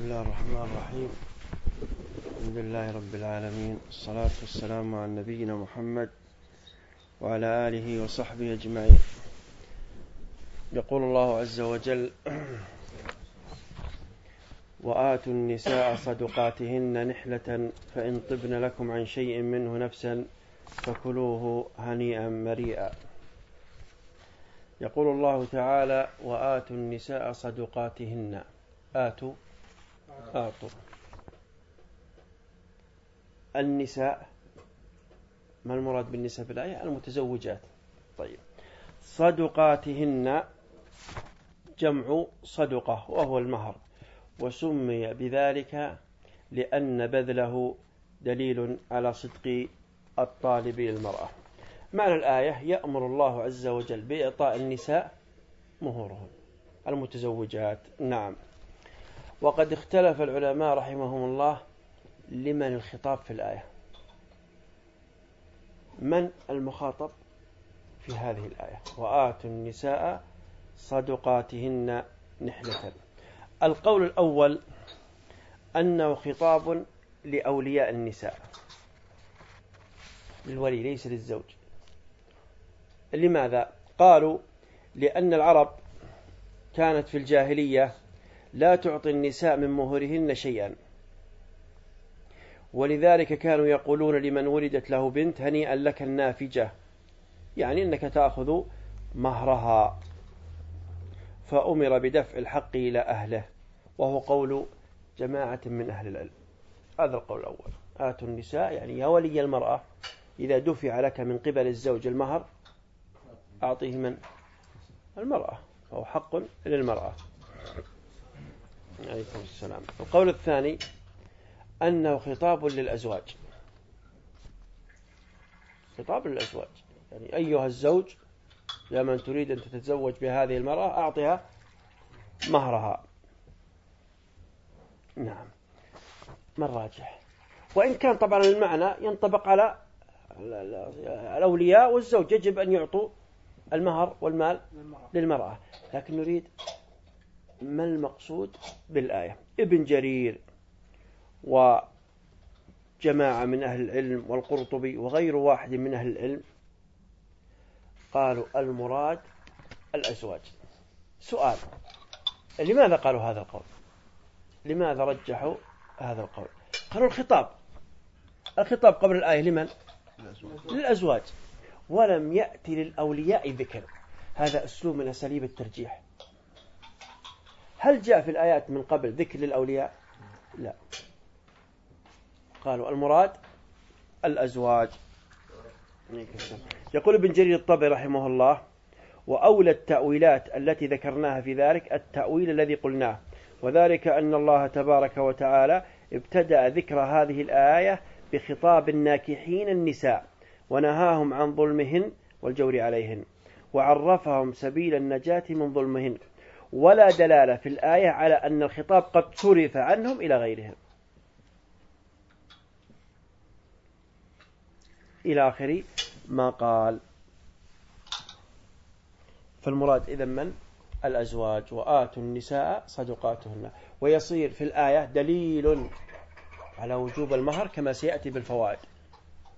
بسم الله الرحمن الرحيم. الحمد لله رب العالمين. الصلاة والسلام على نبينا محمد وعلى آله وصحبه أجمعين. يقول الله عز وجل وآتوا النساء صدقاتهن نحلة فإن طبن لكم عن شيء منه نفسا فكلوه هنيئا مريئا. يقول الله تعالى وآتوا النساء صدقاتهن. آتوا. النساء ما المراد بالنساء في الآية؟ المتزوجات. طيب. صدقاتهن جمع صدقة وهو المهر وسمي بذلك لأن بذله دليل على صدق الطالب للمرأة. معنى الآية؟ يأمر الله عز وجل بإعطاء النساء مهورهن. المتزوجات. نعم. وقد اختلف العلماء رحمهم الله لمن الخطاب في الآية. من المخاطب في هذه الآية؟ وآتوا النساء صدقاتهن نحلة. القول الأول أنه خطاب لأولياء النساء. للولي ليس للزوج. لماذا؟ قالوا لأن العرب كانت في الجاهلية لا تعطي النساء من مهرهن شيئا. ولذلك كانوا يقولون لمن ولدت له بنت هنيئا لك النافجة يعني أنك تأخذ مهرها. فأمر بدفع الحق إلى أهله وهو قول جماعة من أهل العلم. هذا القول الأول. آتوا النساء يعني يا ولي المرأة إذا دفع لك من قبل الزوج المهر أعطيه من؟ المرأة. فهو حق للمرأة. عليكم السلام. القول الثاني أنه خطاب للأزواج. خطاب للأزواج. يعني أيها الزوج يا من تريد أن تتزوج بهذه المرأة أعطها مهرها. نعم. ما الراجح وإن كان طبعا المعنى ينطبق على الأولياء والزوج. يجب أن يعطوا المهر والمال للمرأة. لكن نريد ما المقصود بالآية؟ ابن جرير وجماعة من أهل العلم والقرطبي وغير واحد من أهل العلم قالوا المراد الأزواج. سؤال لماذا قالوا هذا القول؟ لماذا رجحوا هذا القول؟ قالوا الخطاب. الخطاب قبل الآية لمن؟ للأزواج. ولم يأتي للأولياء ذكر. هذا أسلوب من أساليب الترجيح. هل جاء في الآيات من قبل ذكر للأولياء؟ لا. قالوا المراد الأزواج. يقول ابن جرير الطبري رحمه الله وأولى التأويلات التي ذكرناها في ذلك التأويل الذي قلناه وذلك أن الله تبارك وتعالى ابتدأ ذكر هذه الآية بخطاب الناكحين النساء ونهاهم عن ظلمهن والجور عليهن وعرفهم سبيل النجاة من ظلمهن. ولا دلالة في الآية على أن الخطاب قد صرف عنهم إلى غيرهم. إلى آخر ما قال. فالمراد إذا من؟ الأزواج. وآتوا النساء صدقاتهن. ويصير في الآية دليل على وجوب المهر كما سيأتي بالفوائد.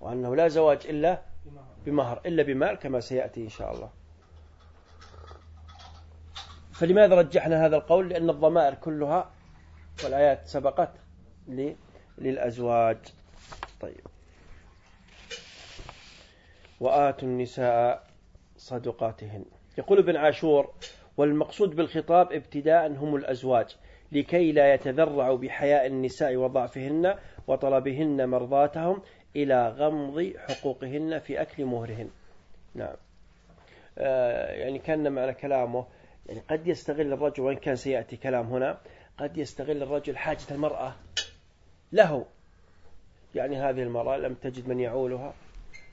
وأنه لا زواج إلا بمهر. إلا بمال كما سيأتي إن شاء الله. فلماذا رجحنا هذا القول؟ لأن الضمائر كلها والآيات سبقت للأزواج. طيب. وآتوا النساء صدقاتهن. يقول ابن عاشور والمقصود بالخطاب ابتداء هم الأزواج لكي لا يتذرعوا بحياء النساء وضعفهن وطلبهن مرضاتهم إلى غمض حقوقهن في أكل مهرهن. نعم. آه يعني كان معنى كلامه يعني قد يستغل الرجل وإن كان سيأتي كلام هنا قد يستغل الرجل حاجة المرأة له. يعني هذه المرأة لم تجد من يعولها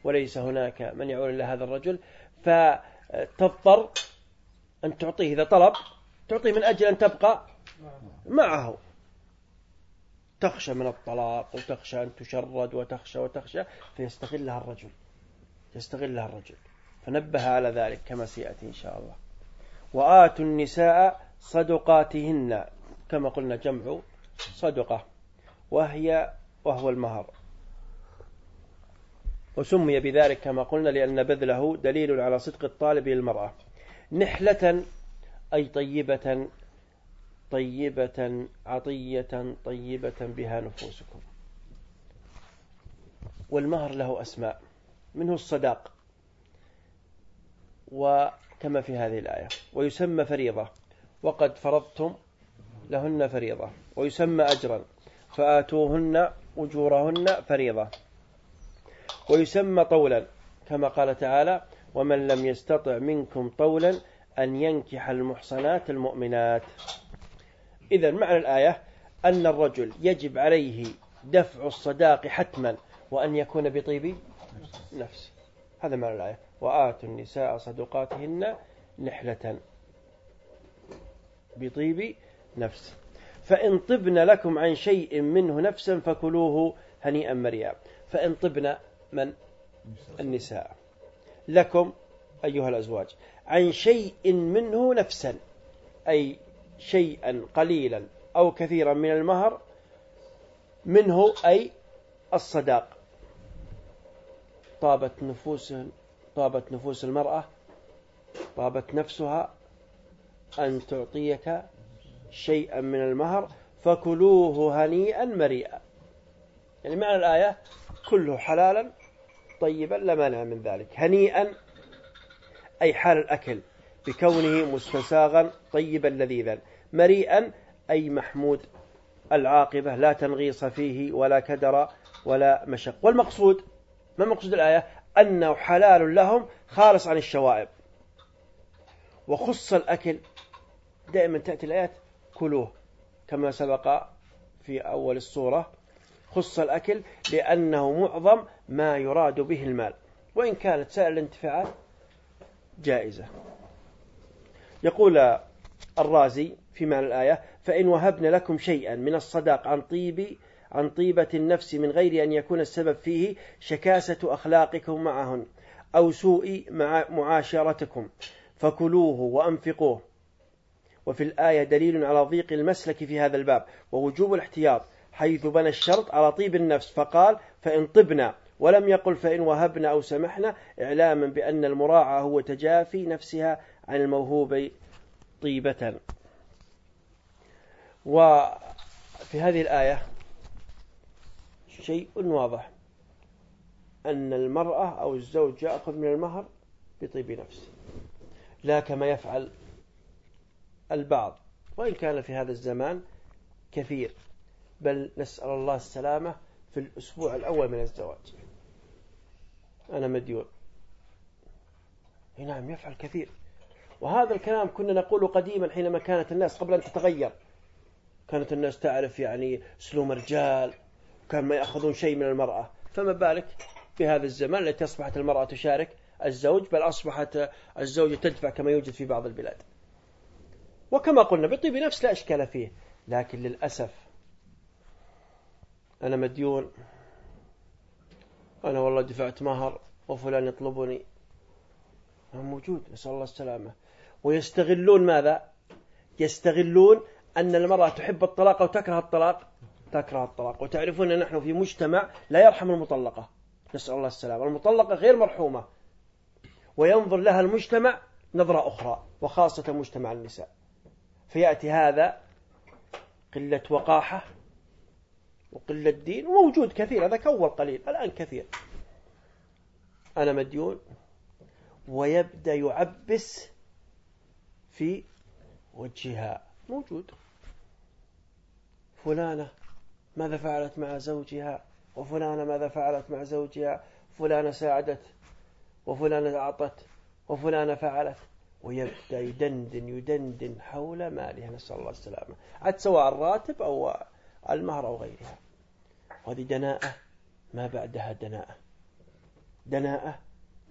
وليس هناك من يعول إلا هذا الرجل فتضطر أن تعطيه إذا طلب تعطيه من أجل أن تبقى معه. تخشى من الطلاق وتخشى أن تشرد وتخشى وتخشى فيستغلها الرجل يستغلها الرجل فنبه على ذلك كما سيأتي إن شاء الله. وآتوا النساء صدقاتهن كما قلنا جمع صدقة وهي وهو المهر. وسمي بذلك كما قلنا لأن بذله دليل على صدق الطالب للمرأة. نحلة أي طيبة طيبة عطية طيبة بها نفوسكم. والمهر له أسماء منه الصداق. وكما في هذه الآية. ويسمى فريضة. وقد فرضتم لهن فريضة. ويسمى أجرا. فآتوهن أجورهن فريضة. ويسمى طولا كما قال تعالى ومن لم يستطع منكم طولا أن ينكح المحصنات المؤمنات. إذا معنى الآية أن الرجل يجب عليه دفع الصداق حتما وأن يكون بطيب نفس هذا معنى الآية. وآتوا النساء صدقاتهن نحلة بطيب نفس. فإن طبن لكم عن شيء منه نفسا فكلوه هنيئا مريا. فإن طبن من؟ النساء. لكم أيها الأزواج عن شيء منه نفسا أي شيئا قليلا أو كثيرا من المهر منه أي الصداق. طابت نفوس طابت نفوس المرأة طابت نفسها أن تعطيك شيئا من المهر فكلوه هنيئا مريئا. يعني معنى الآية كله حلالا طيبا لا مانع من ذلك. هنيئا أي حال الأكل بكونه مستساغا طيبا لذيذا. مريئا أي محمود العاقبة لا تنغيص فيه ولا كدر ولا مشق. والمقصود ما مقصود الآية؟ أنه حلال لهم خالص عن الشوائب. وخص الأكل دائما تأتي الآيات كلوه كما سبق في أول الصورة خص الأكل لأنه معظم ما يراد به المال. وإن كانت سائر الانتفاعات جائزة. يقول الرازي في معنى الآية فإن وهبن لكم شيئا من الصداق عن طيب عن طيبة النفس من غير أن يكون السبب فيه شكاسة أخلاقكم معهن أو سوء مع معاشرتكم. فكلوه وأنفقوه. وفي الآية دليل على ضيق المسلك في هذا الباب. ووجوب الاحتياط. حيث بنى الشرط على طيب النفس. فقال فإن طبنا. ولم يقل فإن وهبنا أو سمحنا. إعلاما بأن المراعى هو تجافي نفسها عن الموهوب طيبة. وفي هذه الآية شيء واضح. أن المرأة أو الزوج يأخذ من المهر بطيب نفس لا كما يفعل البعض. وإن كان في هذا الزمان كثير. بل نسأل الله السلامة في الأسبوع الأول من الزواج. أنا مديون. نعم يفعل كثير. وهذا الكلام كنا نقوله قديما حينما كانت الناس قبل أن تتغير. كانت الناس تعرف يعني سلوم الرجال كان ما يأخذون شيء من المرأة. فما بالك في هذا الزمان التي أصبحت المرأة تشارك الزوج بل أصبحت الزوجة تدفع كما يوجد في بعض البلاد. وكما قلنا بطيب نفس لا إشكال فيه. لكن للأسف أنا مديون. أنا والله دفعت مهر وفلان يطلبني. موجود نسأل الله السلامة. ويستغلون ماذا؟ يستغلون أن المرأة تحب الطلاق أو تكره الطلاق. تكره الطلاق. وتعرفون أن نحن في مجتمع لا يرحم المطلقة. نسأل الله السلامة. المطلقة غير مرحومة. وينظر لها المجتمع نظرة أخرى وخاصة مجتمع النساء. فيأتي هذا قلة وقاحة وقلة دين وموجود كثير. هذا كول قليل الآن كثير. أنا مديون. ويبدأ يعبس في وجهها. موجود. فلانة ماذا فعلت مع زوجها؟ وفلانة ماذا فعلت مع زوجها؟ فلانة ساعدت وفلانة أعطت وفلانة فعلت. ويبدأ يدندن يدندن حول مالها نسأل الله السلامة. عاد سواء الراتب أو المهر أو غيرها. وهذه دناءة ما بعدها دناءة. دناءة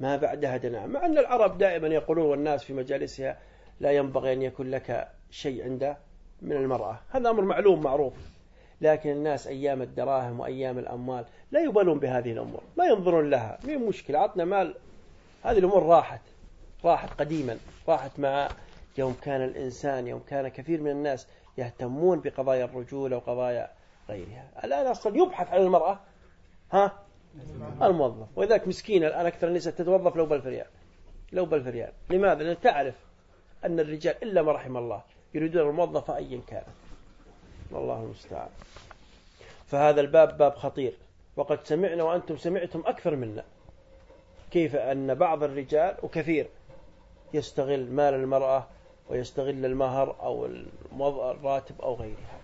ما بعدها دناءة. مع أن العرب دائما يقولون والناس في مجالسها لا ينبغي أن يكون لك شيء عنده من المرأة. هذا أمر معلوم معروف. لكن الناس أيام الدراهم وأيام الأموال لا يبالون بهذه الأمور ما ينظرون لها مين مشكلة عطنا مال. هذه الأمور راحت راحت قديما راحت مع يوم كان الإنسان يوم كان كثير من الناس يهتمون بقضايا الرجولة وقضايا غيرها. الآن أصلا يبحث عن المرأة ها؟ الموظف. ولذلك مسكينة الآن أكثر النساء تتوظف لو بألف ريال لو بألف ريال لماذا؟ لأن تعرف أن الرجال إلا ما رحم الله يريدون الموظفة أيا كان. الله المستعان. فهذا الباب باب خطير. وقد سمعنا وأنتم سمعتم أكثر منا. كيف أن بعض الرجال وكثير يستغل مال المرأة ويستغل المهر أو الراتب أو غيرها.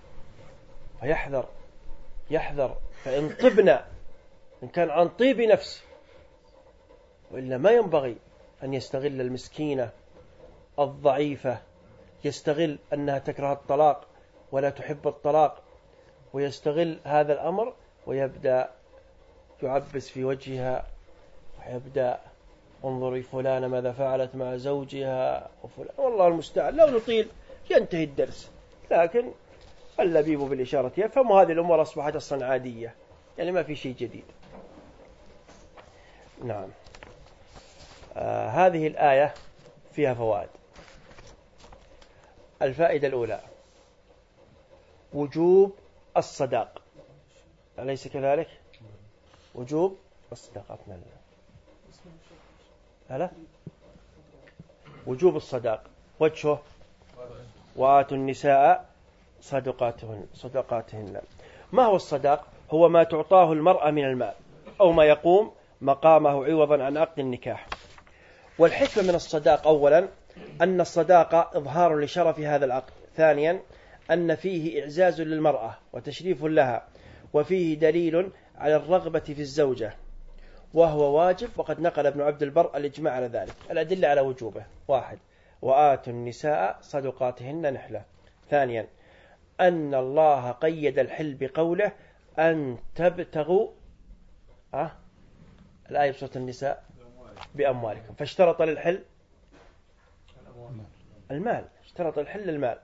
فيحذر يحذر. فإن طبنا إن كان عن طيب نفس وإلا ما ينبغي أن يستغل المسكينة الضعيفة. يستغل أنها تكره الطلاق. ولا تحب الطلاق ويستغل هذا الأمر ويبدأ يعبس في وجهها ويبدأ انظري فلانة ماذا فعلت مع زوجها وفلان. والله المستعان لو نطيل ينتهي الدرس. لكن اللبيب بالإشارة يفهم وهذه الأمور أصبحت أصلا عادية يعني ما في شيء جديد. نعم. آه هذه الآية فيها فوائد. الفائدة الأولى. وجوب الصداق. أليس كذلك؟ وجوب الصداقات من ألا؟ وجوب الصداق. وجهه. وآتوا النساء صدقاتهن صدقاتهن. ما هو الصداق؟ هو ما تعطاه المرأة من المال أو ما يقوم مقامه عوضا عن عقد النكاح. والحكمة من الصداق أولا أن الصداقة إظهار لشرف هذا العقد. ثانيا أن فيه إعزاز للمرأة وتشريف لها وفيه دليل على الرغبة في الزوجة وهو واجب. وقد نقل ابن عبد البر الإجماع على ذلك. الأدلة على وجوبه. واحد وآتوا النساء صدقاتهن نحلة. ثانيا أن الله قيد الحل بقوله أن تبتغوا أه؟ الآية بسورة النساء بأموالكم. فاشترط للحل المال. اشترط الحل المال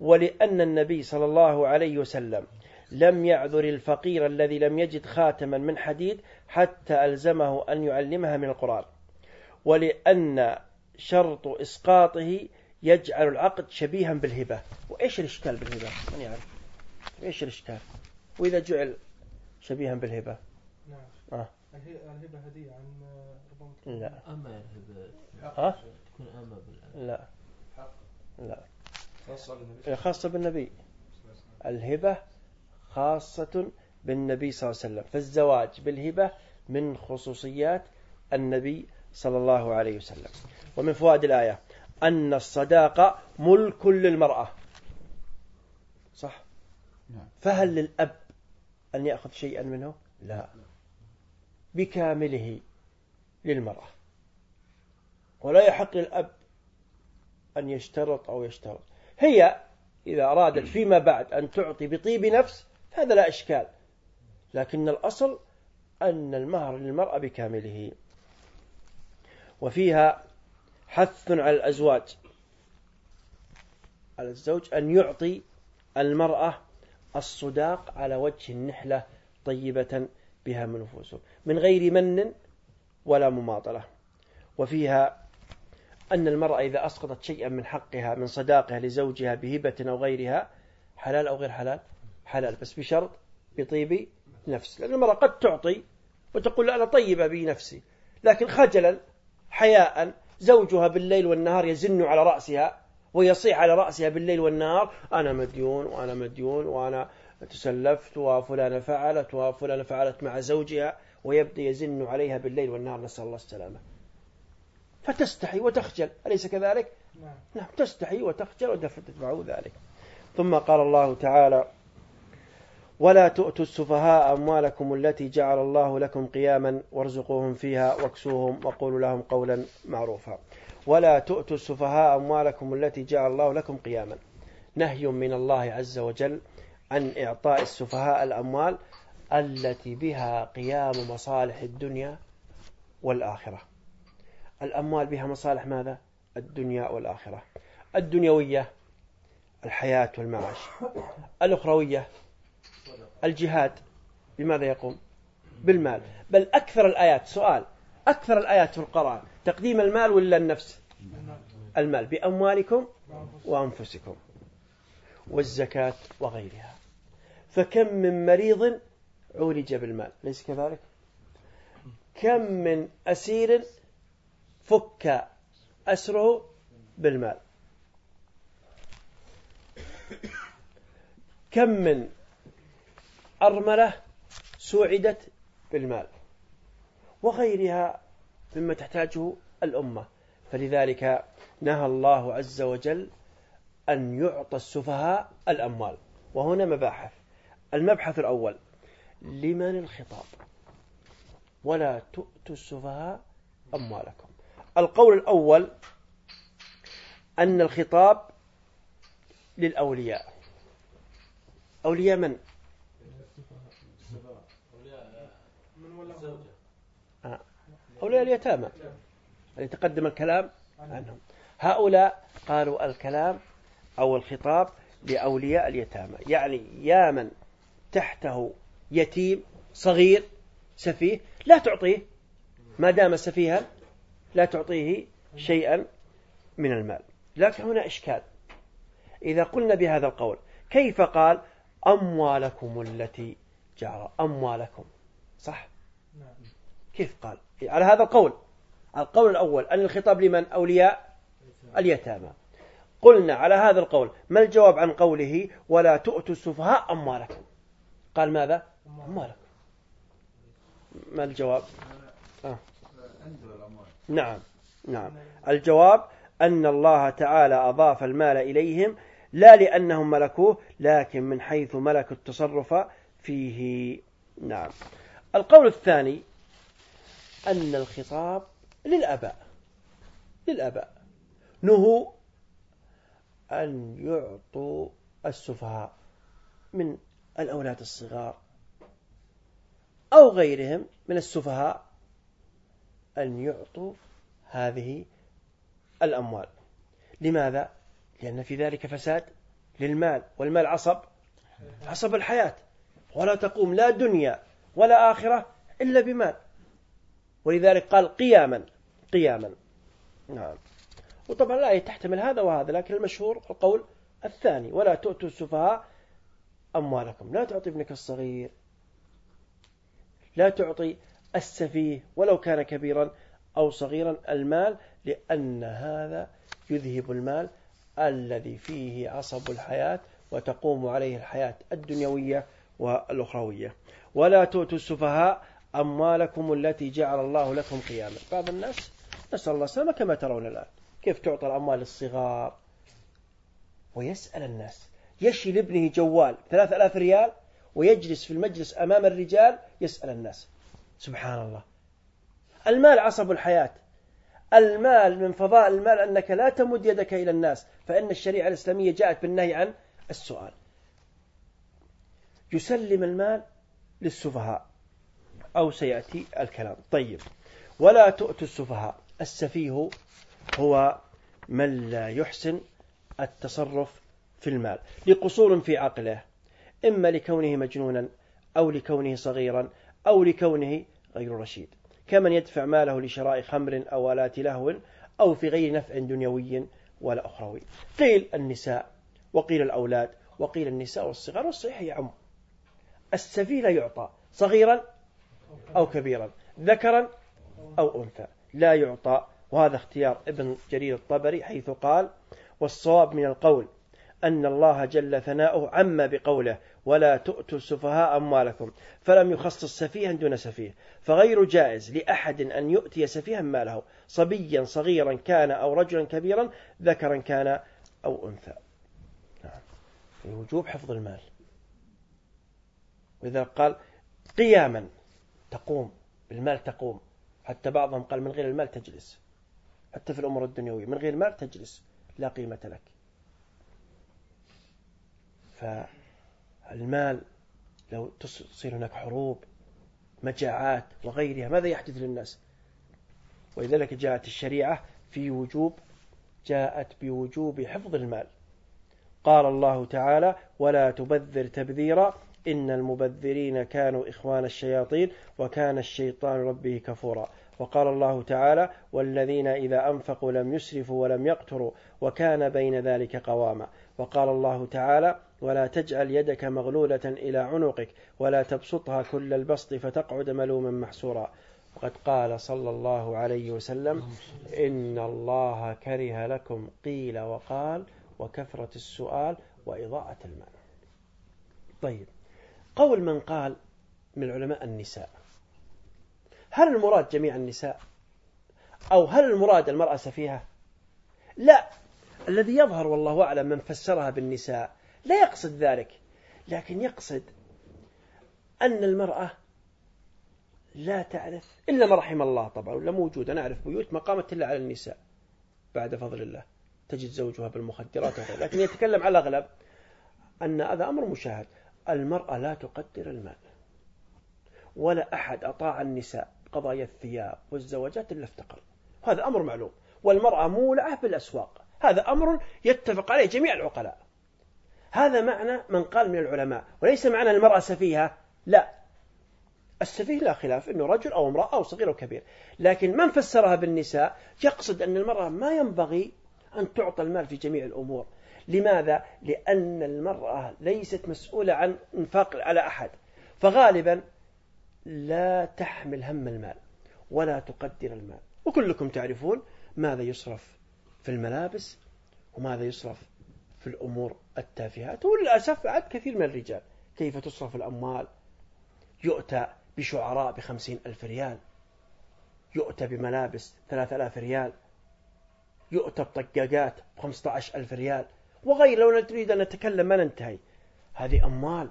ولأن النبي صلى الله عليه وسلم لم يعذر الفقير الذي لم يجد خاتما من حديد حتى ألزمه أن يعلمها من القرآن. ولأن شرط إسقاطه يجعل العقد شبيها بالهبة. وإيش الإشكال بالهبة؟ من يعرف؟ إيش الإشكال؟ وإذا جعل شبيها بالهبة. نعم. آه. الهبة هدية عن ربما لا. أما الهبة ها؟ تكون أما لا. لا. خاصة بالنبي. الهبة خاصة بالنبي صلى الله عليه وسلم. فالزواج بالهبة من خصوصيات النبي صلى الله عليه وسلم. ومن فوائد الآية أن الصداقة ملك للمرأة. صح؟ نعم. فهل للأب أن يأخذ شيئا منه؟ لا. بكامله للمرأة. ولا يحق للأب أن يشترط أو يشترط. هي إذا أرادت فيما بعد أن تعطي بطيب نفس هذا لا إشكال. لكن الأصل أن المهر للمرأة بكامله. وفيها حث على الأزواج. على الزوج أن يعطي المرأة الصداق على وجه النحلة طيبة بها من نفوسهم من غير من ولا مماطلة. وفيها أن المرأة إذا أسقطت شيئا من حقها من صداقها لزوجها بهبة أو غيرها حلال أو غير حلال؟ حلال بس بشرط بطيب نفس. لأن المرأة قد تعطي وتقول أنا طيبة بنفسي لكن خجلا حياء زوجها بالليل والنهار يزن على رأسها ويصيح على رأسها بالليل والنهار أنا مديون وأنا مديون وأنا تسلفت وفلانة فعلت وفلانة فعلت مع زوجها ويبدأ يزن عليها بالليل والنهار. نسأل الله السلامة. فتستحي وتخجل. أليس كذلك؟ نعم, نعم تستحي وتخجل وتتبعه ذلك. ثم قال الله تعالى ولا تؤتوا السفهاء أموالكم التي جعل الله لكم قياما وارزقوهم فيها واكسوهم وقولوا لهم قولا معروفا. ولا تؤتوا السفهاء أموالكم التي جعل الله لكم قياما. نهي من الله عز وجل عن إعطاء السفهاء الأموال التي بها قيام مصالح الدنيا والآخرة. الأموال بها مصالح ماذا؟ الدنيا والآخرة. الدنيوية الحياة والمعاش. الأخروية الجهاد بماذا يقوم؟ بالمال. بل أكثر الآيات سؤال أكثر الآيات في القرآن تقديم المال ولا النفس؟ المال. بأموالكم وأنفسكم والزكاة وغيرها. فكم من مريض عولج بالمال؟ ليس كذلك؟ كم من أسير فك أسره بالمال. كم من أرملة سوعدت بالمال؟ وغيرها مما تحتاجه الأمة. فلذلك نهى الله عز وجل أن يعطى السفهاء الأموال. وهنا مباحث. المبحث الأول لمن الخطاب؟ ولا تؤتوا السفهاء أموالكم. القول الأول أن الخطاب للأولياء. أولياء من؟ آه. أولياء اليتامى. اللي تقدم الكلام؟ عنهم هؤلاء قالوا الكلام أو الخطاب لأولياء اليتامى. يعني يا من تحته يتيم صغير سفيه لا تعطيه. ما دام سفيها لا تعطيه شيئا من المال. لكن هنا إشكال. إذا قلنا بهذا القول كيف قال أموالكم التي جعل أموالكم. صح؟ كيف قال؟ على هذا القول. القول الأول أن الخطاب لمن؟ أولياء اليتامى. قلنا على هذا القول ما الجواب عن قوله ولا تؤتوا السفهاء أموالكم؟ قال ماذا؟ أموالكم. ما الجواب؟ آه. نعم نعم. الجواب أن الله تعالى أضاف المال إليهم لا لأنهم ملكوه لكن من حيث ملك التصرف فيه. نعم. القول الثاني أن الخطاب للأباء للأباء. نهوا أن يعطوا السفهاء من الأولاد الصغار أو غيرهم من السفهاء أن يعطوا هذه الأموال. لماذا؟ لأن في ذلك فساد للمال والمال عصب عصب الحياة. ولا تقوم لا دنيا ولا آخرة إلا بمال. ولذلك قال قياما قياما. نعم. وطبعا لا تحتمل هذا وهذا لكن المشهور القول الثاني. ولا تؤتوا السفهاء أموالكم. لا تعطي ابنك الصغير. لا تعطي السفيه ولو كان كبيرا أو صغيرا المال لأن هذا يذهب المال الذي فيه عصب الحياة وتقوم عليه الحياة الدنيوية والأخروية. ولا تؤتوا السفهاء أموالكم التي جعل الله لكم قياما. بعض الناس نسأل الله السلامة كما ترون الآن. كيف تعطى الأموال الصغار؟ ويسأل الناس. يشي لابنه جوال ثلاثة ألاف ريال ويجلس في المجلس أمام الرجال يسأل الناس. سبحان الله. المال عصب الحياة. المال من فضاء المال أنك لا تمد يدك إلى الناس فإن الشريعة الإسلامية جاءت بالنهي عن السؤال. يسلم المال للسفهاء. أو سيأتي الكلام. طيب. ولا تؤتوا السفهاء. السفيه هو من لا يحسن التصرف في المال. لقصور في عقله. إما لكونه مجنونا أو لكونه صغيرا أو لكونه غير رشيد. كمن يدفع ماله لشراء خمر أو آلات لهو أو في غير نفع دنيوي ولا أخروي. قيل النساء وقيل الأولاد وقيل النساء والصغار والصحيح يعم السفيه لا يعطى صغيرا أو كبيرا ذكرا أو أنثى. لا يعطى وهذا اختيار ابن جرير الطبري حيث قال والصواب من القول أن الله جل ثناؤه عم بقوله ولا تؤتوا السفهاء أموالكم فلم يخصص سفيها دون سفيه فغير جائز لأحد أن يؤتي سفيها ماله. صبيا صغيرا كان أو رجلا كبيرا ذكرا كان أو أنثى. نعم. وجوب حفظ المال. وإذا قال قياما تقوم بالمال تقوم. حتى بعضهم قال من غير المال تجلس. حتى في الأمور الدنيوية من غير المال تجلس لا قيمة لك. فالمال لو تصير هناك حروب مجاعات وغيرها ماذا يحدث للناس؟ ولذلك جاءت الشريعة في وجوب جاءت بوجوب حفظ المال. قال الله تعالى ولا تبذر تبذيرا إن المبذرين كانوا إخوان الشياطين وكان الشيطان ربه كفورا. وقال الله تعالى والذين إذا أنفقوا لم يسرفوا ولم يقتروا وكان بين ذلك قواما. وقال الله تعالى ولا تجعل يدك مغلولة إلى عنقك ولا تبسطها كل البسط فتقعد ملوما محسورا. وقد قال صلى الله عليه وسلم إن الله كره لكم قيل وقال وكثرة السؤال وإضاءة المال. طيب قول من قال من علماء النساء هل المراد جميع النساء؟ أو هل المراد المرأة سفيهة؟ لا الذي يظهر والله أعلم من فسرها بالنساء لا يقصد ذلك لكن يقصد أن المرأة لا تعرف إلا ما رحم الله طبعا ولا موجودة. نعرف بيوت ما قامت إلا على النساء بعد فضل الله. تجد زوجها بالمخدرات وغيره لكن يتكلم على الأغلب أن هذا أمر مشاهد. المرأة لا تقدر المال ولا أحد أطاع النساء قضايا الثياب والزواجات إلا افتقر. هذا أمر معلوم والمرأة مولعة بالأسواق. هذا أمر يتفق عليه جميع العقلاء. هذا معنى من قال من العلماء وليس معنى المرأة سفيهة لا. السفيه لا خلاف أنه رجل أو امرأة أو صغير أو كبير. لكن من فسرها بالنساء يقصد أن المرأة ما ينبغي أن تعطى المال في جميع الأمور. لماذا؟ لأن المرأة ليست مسؤولة عن إنفاق على أحد. فغالبا لا تحمل هم المال ولا تقدر المال. وكلكم تعرفون ماذا يصرف في الملابس وماذا يصرف في الأمور التافهات وللأسف عاد كثير من الرجال. كيف تصرف الأموال؟ يؤتى بشعراء بخمسين ألف ريال. يؤتى بملابس ثلاثة آلاف ريال. يؤتى بطقاقات بخمسة عشر ألف ريال. وغير لو نريد أن نتكلم ما ننتهي. هذه أموال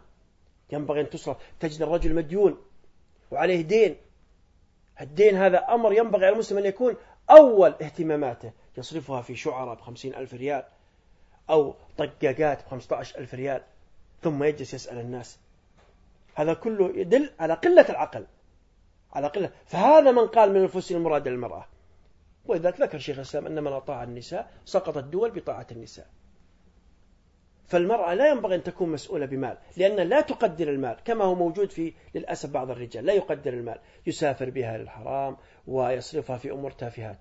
ينبغي أن تصرف. تجد الرجل مديون وعليه دين. الدين هذا أمر ينبغي على المسلم أن يكون أول اهتماماته. يصرفها في شعراء بخمسين ألف ريال. أو طقاقات عشر ألف ريال ثم يجلس يسأل الناس. هذا كله يدل على قلة العقل على قلة. فهذا من قال من الفلوس المراد للمرأة ولذلك ذكر شيخ الإسلام أن من أطاع النساء سقطت الدول بطاعة النساء. فالمرأة لا ينبغي أن تكون مسؤولة بمال لأن لا تقدر المال كما هو موجود في للأسف بعض الرجال لا يقدر المال. يسافر بها للحرام ويصرفها في أمور تافهات.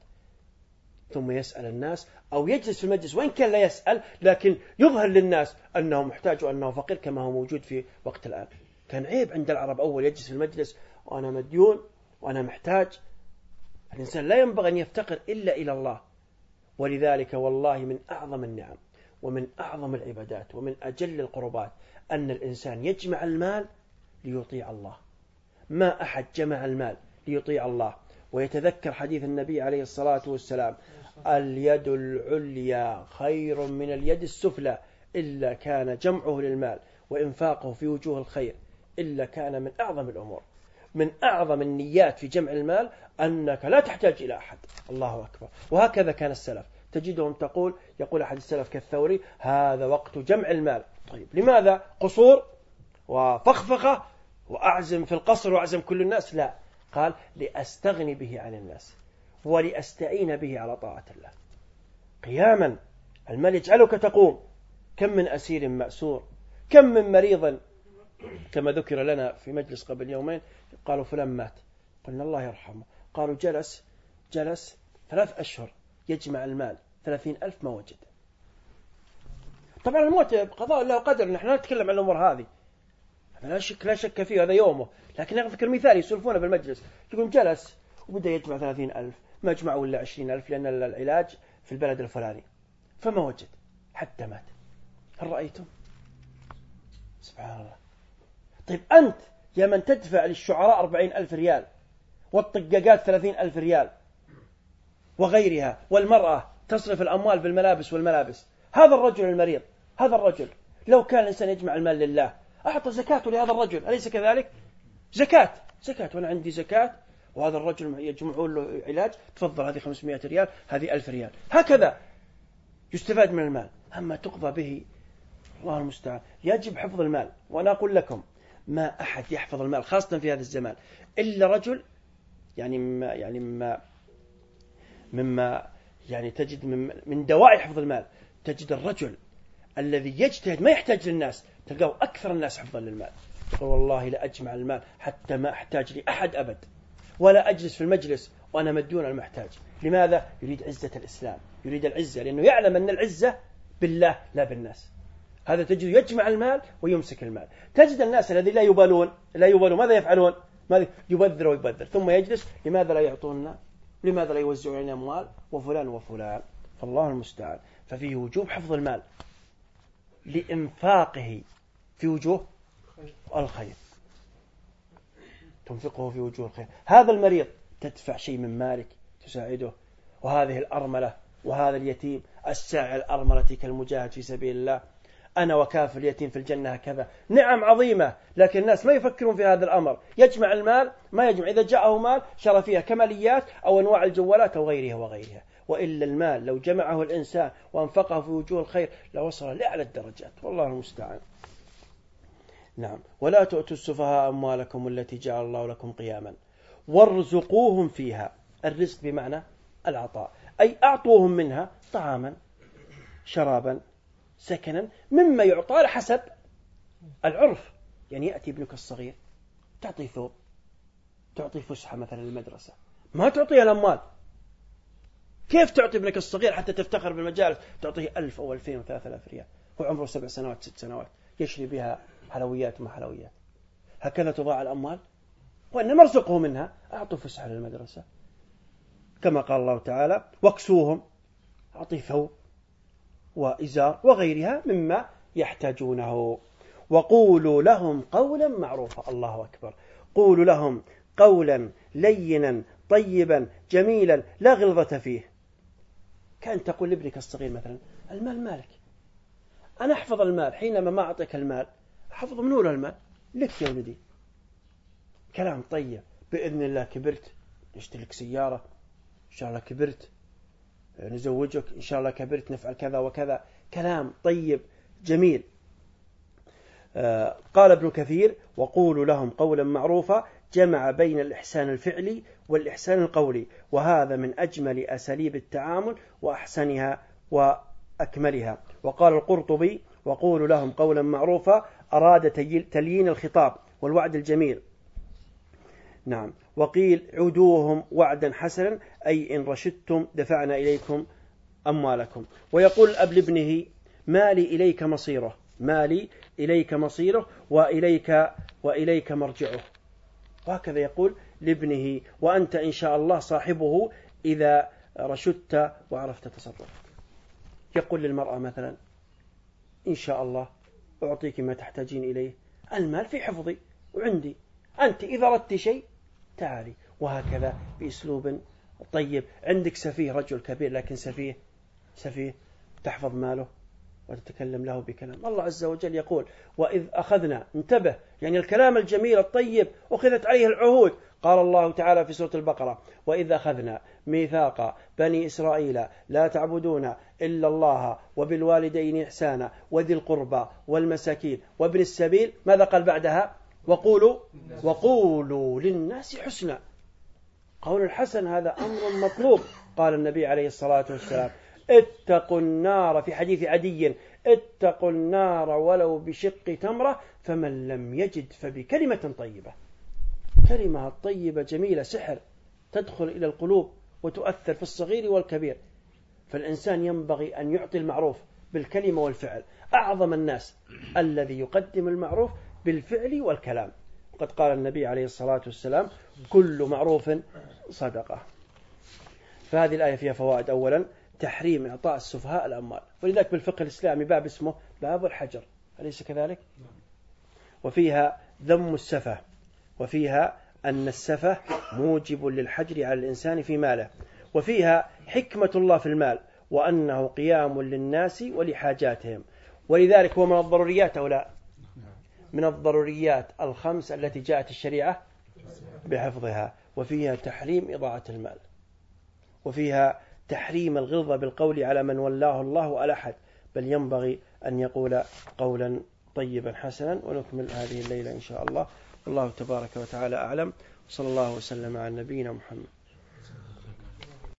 ثم يسأل الناس أو يجلس في المجلس وإن كان لا يسأل لكن يظهر للناس أنه محتاج وأنه فقير كما هو موجود في وقت الآن. كان عيب عند العرب أول يجلس في المجلس وأنا مديون وأنا محتاج. الإنسان لا ينبغي أن يفتقر إلا إلى الله. ولذلك والله من أعظم النعم ومن أعظم العبادات ومن أجل القربات أن الإنسان يجمع المال ليطيع الله. ما أحد جمع المال ليطيع الله. ويتذكر حديث النبي عليه الصلاة والسلام اليد العليا خير من اليد السفلى إلا كان جمعه للمال وإنفاقه في وجوه الخير إلا كان من أعظم الأمور. من أعظم النيات في جمع المال أنك لا تحتاج إلى أحد. الله أكبر. وهكذا كان السلف. تجدهم تقول يقول أحد السلف كالثوري هذا وقت جمع المال. طيب لماذا؟ قصور وفخفخة وأعزم في القصر وأعزم كل الناس؟ لا. قال لأستغني به عن الناس ولأستعين به على طاعة الله. قياما المال يجعلك تقوم. كم من أسير مأسور كم من مريض. كما ذكر لنا في مجلس قبل يومين قالوا فلان مات. قلنا الله يرحمه. قالوا جلس جلس ثلاث أشهر يجمع المال ثلاثين ألف ما وجد طبعا الموت قضاء له قدر نحن لا نتكلم عن الأمور هذه. لا شك لا شك فيه هذا يومه. لكن أذكر مثال يسولفونه بالمجلس. يقول جلس وبدأ يجمع ثلاثين ألف. ما جمعوا إلا عشرين ألف؟ لأن العلاج في البلد الفلاني. فما وجد؟ حتى مات. هل رأيتم؟ سبحان الله. طيب أنت يا من تدفع للشعراء أربعين ألف ريال والطقاقات ثلاثين ألف ريال وغيرها والمرأة تصرف الأموال في الملابس والملابس. هذا الرجل المريض هذا الرجل لو كان الإنسان يجمع المال لله أعطى زكاته لهذا الرجل. أليس كذلك؟ زكاة. زكاة. وأنا عندي زكاة وهذا الرجل يجمعون له علاج. تفضل هذه 500 ريال هذه 1000 ريال. هكذا. يستفاد من المال. أما تقضى به الله المستعان. يجب حفظ المال. وأنا أقول لكم ما أحد يحفظ المال خاصة في هذا الزمان. إلا رجل يعني ما يعني ما مما يعني تجد من, من دواعي حفظ المال. تجد الرجل الذي يجتهد ما يحتاج للناس تلقاه أكثر الناس حفظا للمال. يقول والله لا أجمع المال حتى ما أحتاج لأحد أبد. ولا أجلس في المجلس وأنا مديون المحتاج. لماذا؟ يريد عزة الإسلام. يريد العزة لأنه يعلم أن العزة بالله لا بالناس. هذا تجد يجمع المال ويمسك المال. تجد الناس الذين لا يبالون لا يبالون ماذا يفعلون؟ ماذا؟ يبذر ويبذر. ثم يجلس لماذا لا يعطوننا لماذا لا يوزعون علينا أموال؟ وفلان وفلان. فالله المستعان. ففيه وجوب حفظ المال لإنفاقه. في وجوه الخير. تنفقه في وجوه الخير. هذا المريض تدفع شيء من مالك تساعده وهذه الأرملة وهذا اليتيم الساعي الأرملة كالمجاهد في سبيل الله. أنا وكاف اليتيم في الجنة هكذا. نعم عظيمة لكن الناس ما يفكرون في هذا الأمر. يجمع المال ما يجمع. إذا جاءه مال شرى فيها كماليات أو أنواع الجوالات أو غيرها وغيرها. وإلا المال لو جمعه الإنسان وأنفقه في وجوه الخير لوصل لأعلى الدرجات. والله المستعان. نعم. ولا تؤتوا السفهاء أموالكم التي جعل الله لكم قياما. وارزقوهم فيها. الرزق بمعنى العطاء. أي أعطوهم منها طعاما شرابا سكنا مما يعطى على حسب العرف. يعني يأتي ابنك الصغير تعطي ثوب تعطي فسحة مثلا للمدرسة. ما تعطيه الأموال. كيف تعطي ابنك الصغير حتى تفتخر بالمجالس؟ تعطيه ألف أو ألفين وثلاثة آلاف ريال. هو عمره سبع سنوات ست سنوات يشري بها حلويات وما حلويات. هكذا تضاع الأموال وإنما ارزقه منها. أعطوا فسحة للمدرسة. كما قال الله تعالى واكسوهم. أعطيه ثوب وإزار وغيرها مما يحتاجونه. وقولوا لهم قولا معروفا. الله أكبر. قولوا لهم قولا لينا طيبا جميلا لا غلظة فيه. كأن تقول لابنك الصغير مثلا المال مالك. أنا أحفظ المال. حينما ما أعطيك المال أحفظ من أولى المال لك يا ولدي. كلام طيب. بإذن الله كبرت. نشتري سيارة. إن شاء الله كبرت. نزوجك. إن شاء الله كبرت. نفعل كذا وكذا. كلام طيب. جميل. آه، قال ابن كثير وقولوا لهم قولا معروفا جمع بين الإحسان الفعلي والإحسان القولي. وهذا من أجمل أساليب التعامل وأحسنها وأكملها. وقال القرطبي وقولوا لهم قولا معروفا أراد تليين الخطاب والوعد الجميل. نعم. وقيل عدوهم وعدا حسنا أي إن رشدتم دفعنا إليكم أموالكم. ويقول الأب لابنه مالي إليك مصيره. مالي إليك مصيره وإليك وإليك مرجعه. وهكذا يقول لابنه وأنت إن شاء الله صاحبه إذا رشدت وعرفت تصرفك. يقول للمرأة مثلا إن شاء الله أعطيك ما تحتاجين إليه. المال في حفظي وعندي. أنت إذا أردت شيء تعالي. وهكذا بأسلوب طيب. عندك سفيه رجل كبير لكن سفيه سفيه تحفظ ماله وتتكلم له بكلام. الله عز وجل يقول وإذ أخذنا انتبه. يعني الكلام الجميل الطيب أخذت عليه العهود. قال الله تعالى في سورة البقرة وإذ أخذنا ميثاق بني إسرائيل لا تعبدون إلا الله وبالوالدين إحسانا وذي القربى والمساكين وابن السبيل ماذا قال بعدها؟ وقولوا وقولوا للناس حسنا. قول الحسن هذا أمر مطلوب قال النبي عليه الصلاة والسلام. اتقوا النار في حديث عدي اتقوا النار ولو بشق تمرة فمن لم يجد فبكلمة طيبة. كلمة طيبة جميلة سحر تدخل إلى القلوب وتؤثر في الصغير والكبير. فالإنسان ينبغي أن يعطي المعروف بالكلمة والفعل. أعظم الناس الذي يقدم المعروف بالفعل والكلام. وقد قال النبي عليه الصلاة والسلام كل معروف صدقة. فهذه الآية فيها فوائد. أولا تحريم إعطاء السفهاء الأموال. ولذلك بالفقه الإسلامي باب اسمه باب الحجر. أليس كذلك؟ وفيها ذم السفه. وفيها أن السفه موجب للحجر على الإنسان في ماله. وفيها حكمة الله في المال وأنه قيام للناس ولحاجاتهم. ولذلك هو من الضروريات أو لا؟ من الضروريات الخمس التي جاءت الشريعة بحفظها وفيها تحريم إضاعة المال. وفيها تحريم الغلظة بالقول على من ولاه الله على أحد. بل ينبغي أن يقول قولا طيبا حسنا ونكمل هذه الليلة إن شاء الله. والله تبارك وتعالى أعلم. صلى الله وسلم على نبينا محمد.